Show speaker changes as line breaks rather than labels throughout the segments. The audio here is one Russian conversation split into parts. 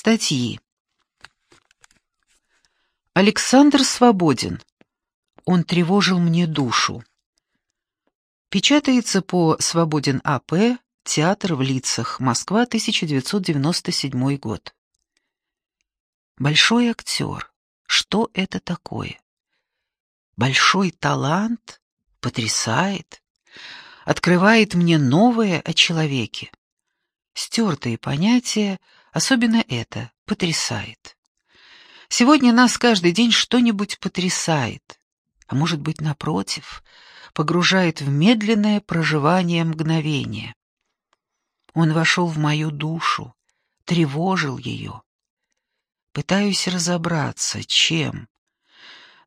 Статьи. Александр Свободен. Он тревожил мне душу. Печатается по Свободен А.П. Театр в лицах. Москва, 1997 год. Большой актер. Что это такое? Большой талант потрясает, открывает мне новое о человеке. Стертые понятия, особенно это, потрясает. Сегодня нас каждый день что-нибудь потрясает, а может быть, напротив, погружает в медленное проживание мгновения. Он вошел в мою душу, тревожил ее. Пытаюсь разобраться, чем.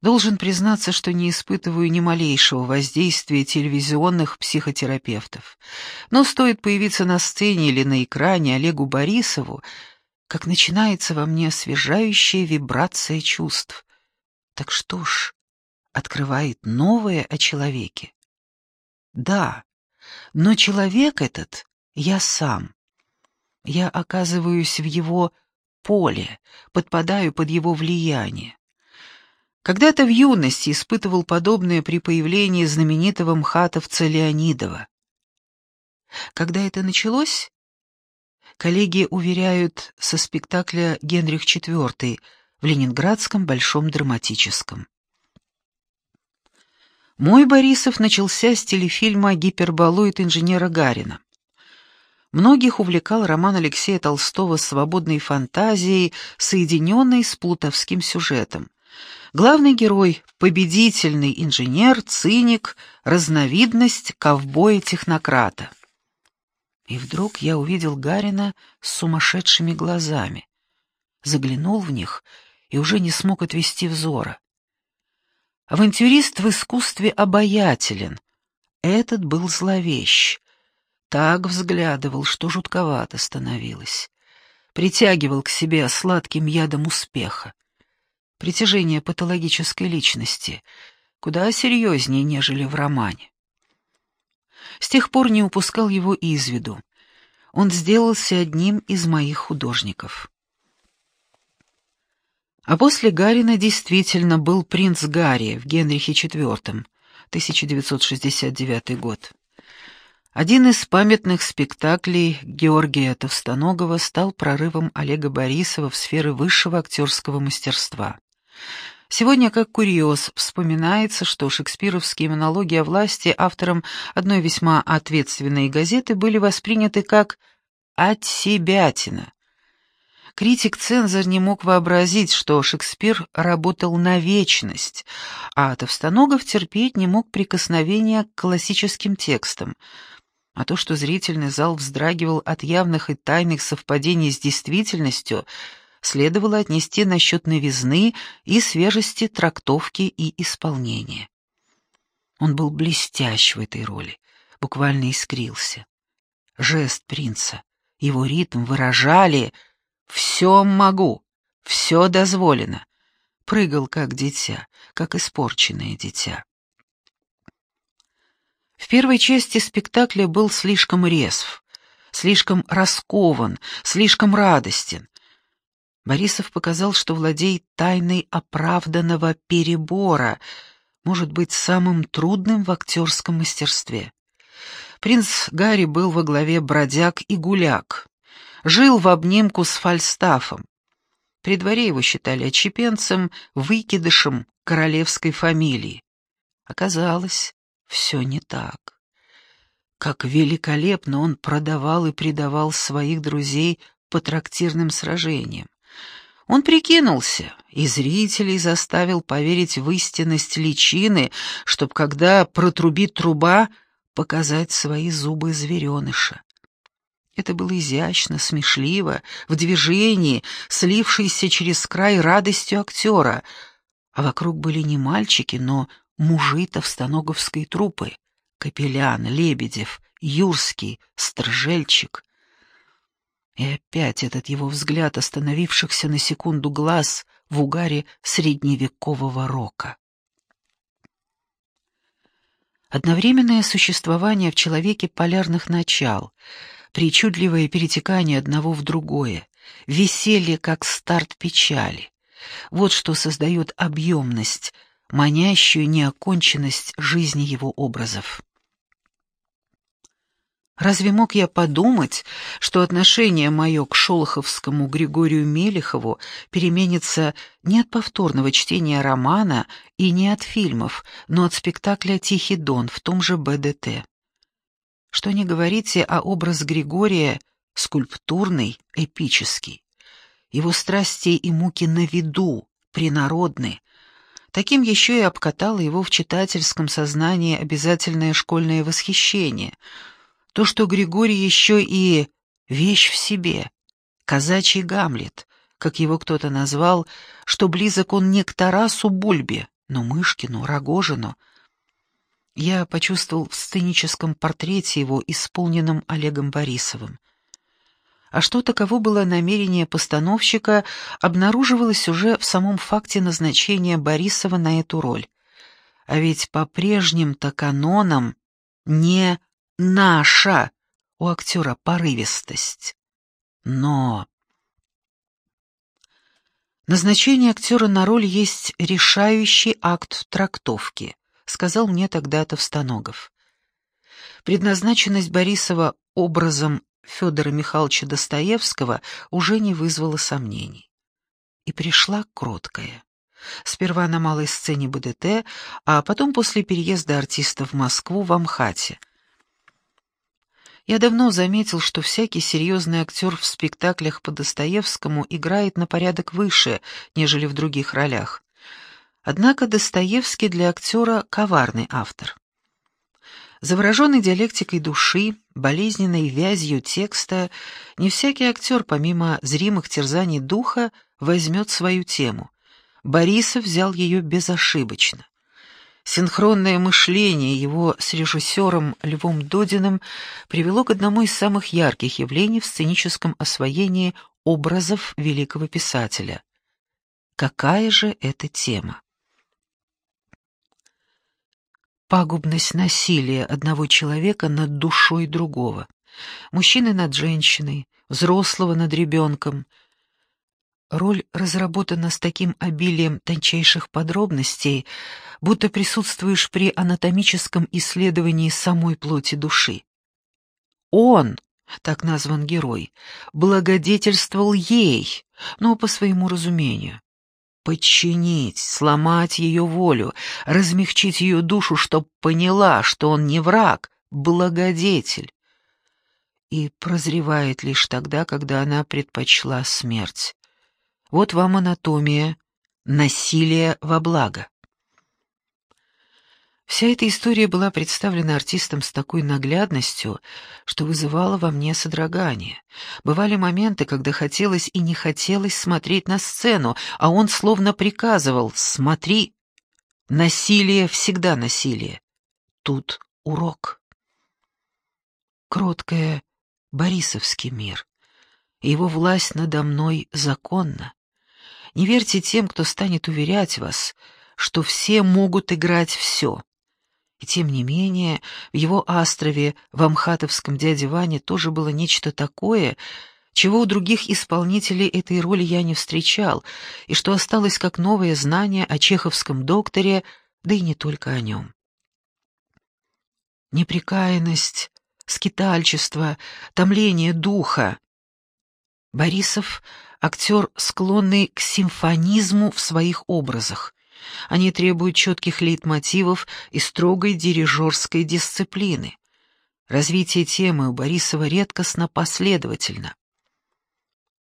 Должен признаться, что не испытываю ни малейшего воздействия телевизионных психотерапевтов. Но стоит появиться на сцене или на экране Олегу Борисову, как начинается во мне освежающая вибрация чувств. Так что ж, открывает новое о человеке. Да, но человек этот я сам. Я оказываюсь в его поле, подпадаю под его влияние. Когда-то в юности испытывал подобное при появлении знаменитого мхатовца Леонидова. Когда это началось? Коллеги уверяют со спектакля «Генрих IV» в Ленинградском Большом драматическом. Мой Борисов начался с телефильма «Гиперболоид инженера Гарина». Многих увлекал роман Алексея Толстого «Свободной фантазией», соединенный с плутовским сюжетом. Главный герой — победительный инженер, циник, разновидность ковбоя-технократа. И вдруг я увидел Гарина с сумасшедшими глазами. Заглянул в них и уже не смог отвести взора. Авантюрист в искусстве обаятелен. Этот был зловещ так взглядывал, что жутковато становилось. Притягивал к себе сладким ядом успеха. Притяжение патологической личности куда серьезнее, нежели в романе. С тех пор не упускал его из виду. Он сделался одним из моих художников. А после Гарина действительно был принц Гарри в Генрихе IV, 1969 год. Один из памятных спектаклей Георгия Товстоногова стал прорывом Олега Борисова в сферы высшего актерского мастерства. Сегодня, как курьез, вспоминается, что шекспировские монологи о власти автором одной весьма ответственной газеты были восприняты как «отсебятина». Критик-цензор не мог вообразить, что Шекспир работал на вечность, а Товстоногов терпеть не мог прикосновения к классическим текстам — а то, что зрительный зал вздрагивал от явных и тайных совпадений с действительностью, следовало отнести насчет новизны и свежести трактовки и исполнения. Он был блестящ в этой роли, буквально искрился. Жест принца, его ритм выражали «все могу, все дозволено». Прыгал как дитя, как испорченное дитя. В первой части спектакля был слишком резв, слишком раскован, слишком радостен. Борисов показал, что владеет тайной оправданного перебора, может быть, самым трудным в актерском мастерстве. Принц Гарри был во главе бродяг и гуляк, жил в обнимку с Фальстафом. При дворе его считали отчепенцем, выкидышем королевской фамилии. Оказалось, все не так. Как великолепно он продавал и предавал своих друзей по трактирным сражениям. Он прикинулся, и зрителей заставил поверить в истинность личины, чтоб, когда протрубит труба, показать свои зубы звереныша. Это было изящно, смешливо, в движении, слившееся через край радостью актера, а вокруг были не мальчики, но мужи товстоноговской трупы — Капелян, Лебедев, Юрский, Стржельчик. И опять этот его взгляд остановившихся на секунду глаз в угаре средневекового рока. Одновременное существование в человеке полярных начал, причудливое перетекание одного в другое, веселье как старт печали. Вот что создает объемность, манящую неоконченность жизни его образов. Разве мог я подумать, что отношение мое к шолоховскому Григорию Мелехову переменится не от повторного чтения романа и не от фильмов, но от спектакля «Тихий дон» в том же БДТ? Что не говорите, а образ Григория скульптурный, эпический. Его страсти и муки на виду, принародны. Таким еще и обкатало его в читательском сознании обязательное школьное восхищение — то, что Григорий еще и вещь в себе, казачий Гамлет, как его кто-то назвал, что близок он не к Тарасу Бульбе, но Мышкину, Рогожину. Я почувствовал в сценическом портрете его, исполненном Олегом Борисовым. А что таково было намерение постановщика, обнаруживалось уже в самом факте назначения Борисова на эту роль. А ведь по прежним-то канонам не наша у актера порывистость. Но... Назначение актера на роль есть решающий акт трактовки, сказал мне тогда Товстоногов. Предназначенность Борисова образом Федора Михайловича Достоевского уже не вызвала сомнений. И пришла кроткая. Сперва на малой сцене БДТ, а потом после переезда артиста в Москву в Амхате — я давно заметил, что всякий серьезный актер в спектаклях по Достоевскому играет на порядок выше, нежели в других ролях. Однако Достоевский для актера коварный автор. Завороженный диалектикой души, болезненной вязью текста, не всякий актер, помимо зримых терзаний духа, возьмет свою тему. Борисов взял ее безошибочно. Синхронное мышление его с режиссером Львом Додиным привело к одному из самых ярких явлений в сценическом освоении образов великого писателя. Какая же это тема? Пагубность насилия одного человека над душой другого, мужчины над женщиной, взрослого над ребенком — Роль разработана с таким обилием тончайших подробностей, будто присутствуешь при анатомическом исследовании самой плоти души. Он, так назван герой, благодетельствовал ей, но по своему разумению. Подчинить, сломать ее волю, размягчить ее душу, чтоб поняла, что он не враг, благодетель. И прозревает лишь тогда, когда она предпочла смерть. Вот вам анатомия насилия во благо. Вся эта история была представлена артистом с такой наглядностью, что вызывала во мне содрогание. Бывали моменты, когда хотелось и не хотелось смотреть на сцену, а он словно приказывал «Смотри!» Насилие всегда насилие. Тут урок. Кроткая Борисовский мир. Его власть надо мной законна. Не верьте тем, кто станет уверять вас, что все могут играть все. И тем не менее, в его острове, в Амхатовском дяде Ване тоже было нечто такое, чего у других исполнителей этой роли я не встречал, и что осталось как новое знание о чеховском докторе, да и не только о нем. Непрекаянность, скитальчество, томление духа. Борисов актер, склонный к симфонизму в своих образах. Они требуют четких лейтмотивов и строгой дирижерской дисциплины. Развитие темы у Борисова редкостно последовательно.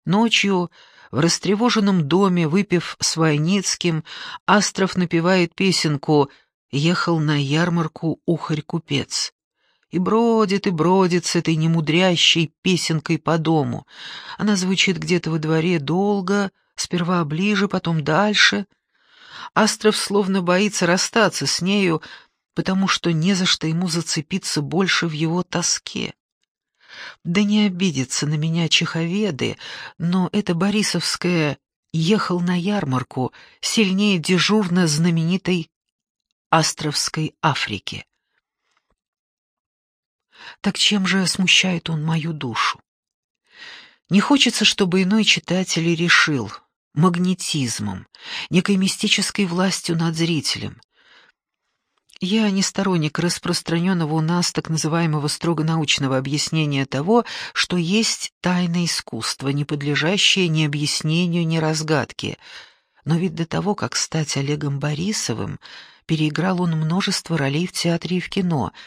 Ночью в растревоженном доме, выпив с Войницким, Астров напевает песенку «Ехал на ярмарку ухарь-купец» и бродит и бродит с этой немудрящей песенкой по дому. Она звучит где-то во дворе долго, сперва ближе, потом дальше. Астров словно боится расстаться с нею, потому что не за что ему зацепиться больше в его тоске. Да не обидятся на меня чеховеды, но это Борисовская ехал на ярмарку сильнее дежурно знаменитой Астровской Африки. Так чем же смущает он мою душу? Не хочется, чтобы иной читатель решил магнетизмом, некой мистической властью над зрителем. Я не сторонник распространенного у нас так называемого строго научного объяснения того, что есть тайное искусство, не подлежащее ни объяснению, ни разгадке. Но ведь до того, как стать Олегом Борисовым, переиграл он множество ролей в театре и в кино —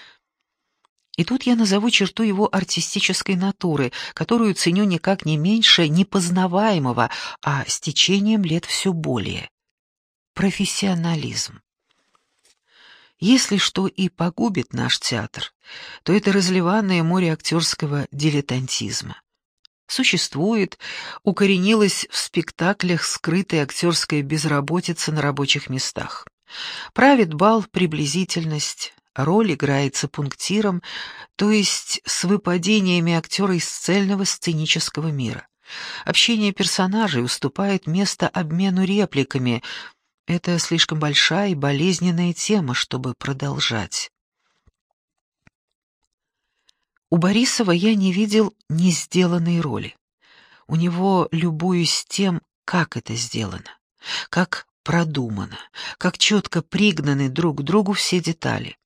и тут я назову черту его артистической натуры, которую ценю никак не меньше непознаваемого, а с течением лет все более. Профессионализм. Если что и погубит наш театр, то это разливанное море актерского дилетантизма. Существует, укоренилась в спектаклях скрытая актерская безработица на рабочих местах. Правит бал приблизительность, Роль играется пунктиром, то есть с выпадениями актера из цельного сценического мира. Общение персонажей уступает место обмену репликами. Это слишком большая и болезненная тема, чтобы продолжать. У Борисова я не видел не сделанной роли. У него любуюсь тем, как это сделано, как продумано, как четко пригнаны друг к другу все детали.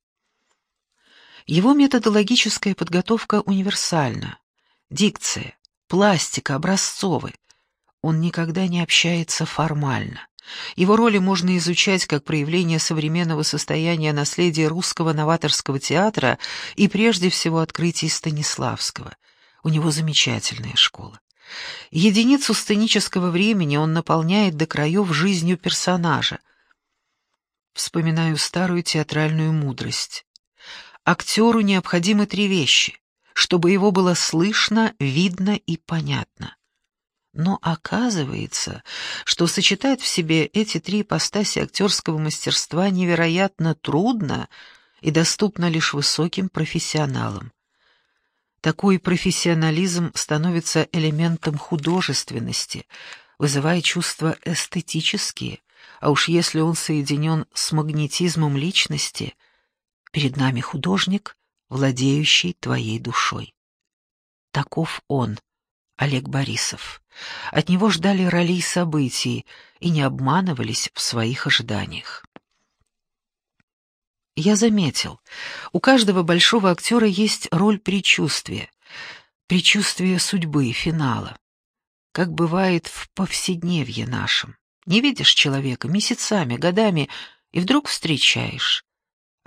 Его методологическая подготовка универсальна. Дикция, пластика, образцовы. Он никогда не общается формально. Его роли можно изучать как проявление современного состояния наследия русского новаторского театра и прежде всего открытий Станиславского. У него замечательная школа. Единицу сценического времени он наполняет до краев жизнью персонажа. Вспоминаю старую театральную мудрость. Актеру необходимы три вещи, чтобы его было слышно, видно и понятно. Но оказывается, что сочетать в себе эти три ипостаси актерского мастерства невероятно трудно и доступно лишь высоким профессионалам. Такой профессионализм становится элементом художественности, вызывая чувства эстетические, а уж если он соединен с магнетизмом личности — Перед нами художник, владеющий твоей душой. Таков он, Олег Борисов. От него ждали ролей событий и не обманывались в своих ожиданиях. Я заметил, у каждого большого актера есть роль предчувствия, предчувствие судьбы, финала. Как бывает в повседневье нашем. Не видишь человека месяцами, годами, и вдруг встречаешь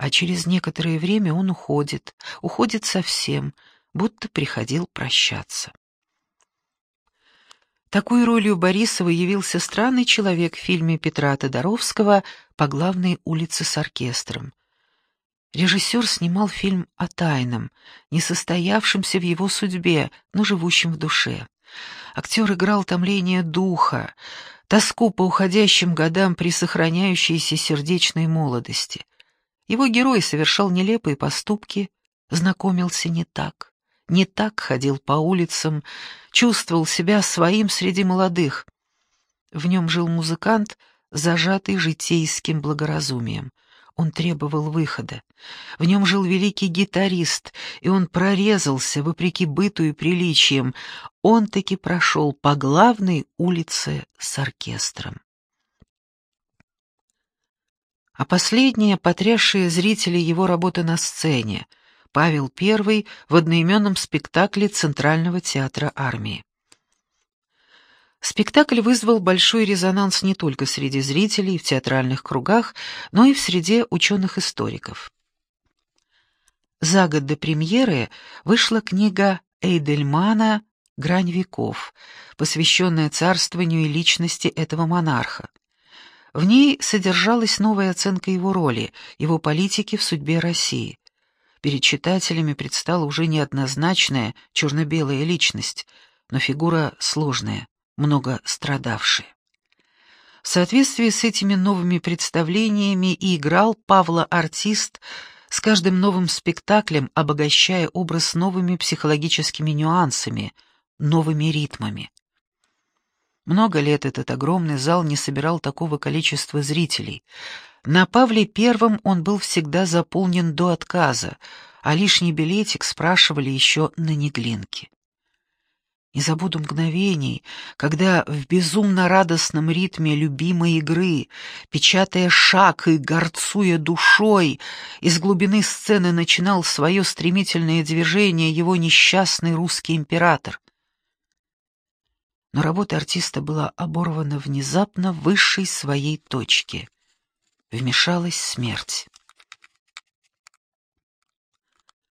а через некоторое время он уходит, уходит совсем, будто приходил прощаться. Такой ролью Борисова явился странный человек в фильме Петра Тодоровского «По главной улице с оркестром». Режиссер снимал фильм о тайном, несостоявшемся в его судьбе, но живущем в душе. Актер играл томление духа, тоску по уходящим годам при сохраняющейся сердечной молодости. Его герой совершал нелепые поступки, знакомился не так, не так ходил по улицам, чувствовал себя своим среди молодых. В нем жил музыкант, зажатый житейским благоразумием. Он требовал выхода. В нем жил великий гитарист, и он прорезался, вопреки быту и приличиям. Он таки прошел по главной улице с оркестром а последняя, потрясшая зрителей его работа на сцене, Павел I в одноименном спектакле Центрального театра армии. Спектакль вызвал большой резонанс не только среди зрителей в театральных кругах, но и в среде ученых-историков. За год до премьеры вышла книга Эйдельмана «Грань веков», посвященная царствованию и личности этого монарха. В ней содержалась новая оценка его роли, его политики в судьбе России. Перед читателями предстала уже неоднозначная черно-белая личность, но фигура сложная, много страдавшая. В соответствии с этими новыми представлениями и играл Павла-артист с каждым новым спектаклем, обогащая образ новыми психологическими нюансами, новыми ритмами. Много лет этот огромный зал не собирал такого количества зрителей. На Павле Первом он был всегда заполнен до отказа, а лишний билетик спрашивали еще на Неглинке. Не забуду мгновений, когда в безумно-радостном ритме любимой игры, печатая шаг и горцуя душой, из глубины сцены начинал свое стремительное движение его несчастный русский император. Но работа артиста была оборвана внезапно высшей своей точке. Вмешалась смерть.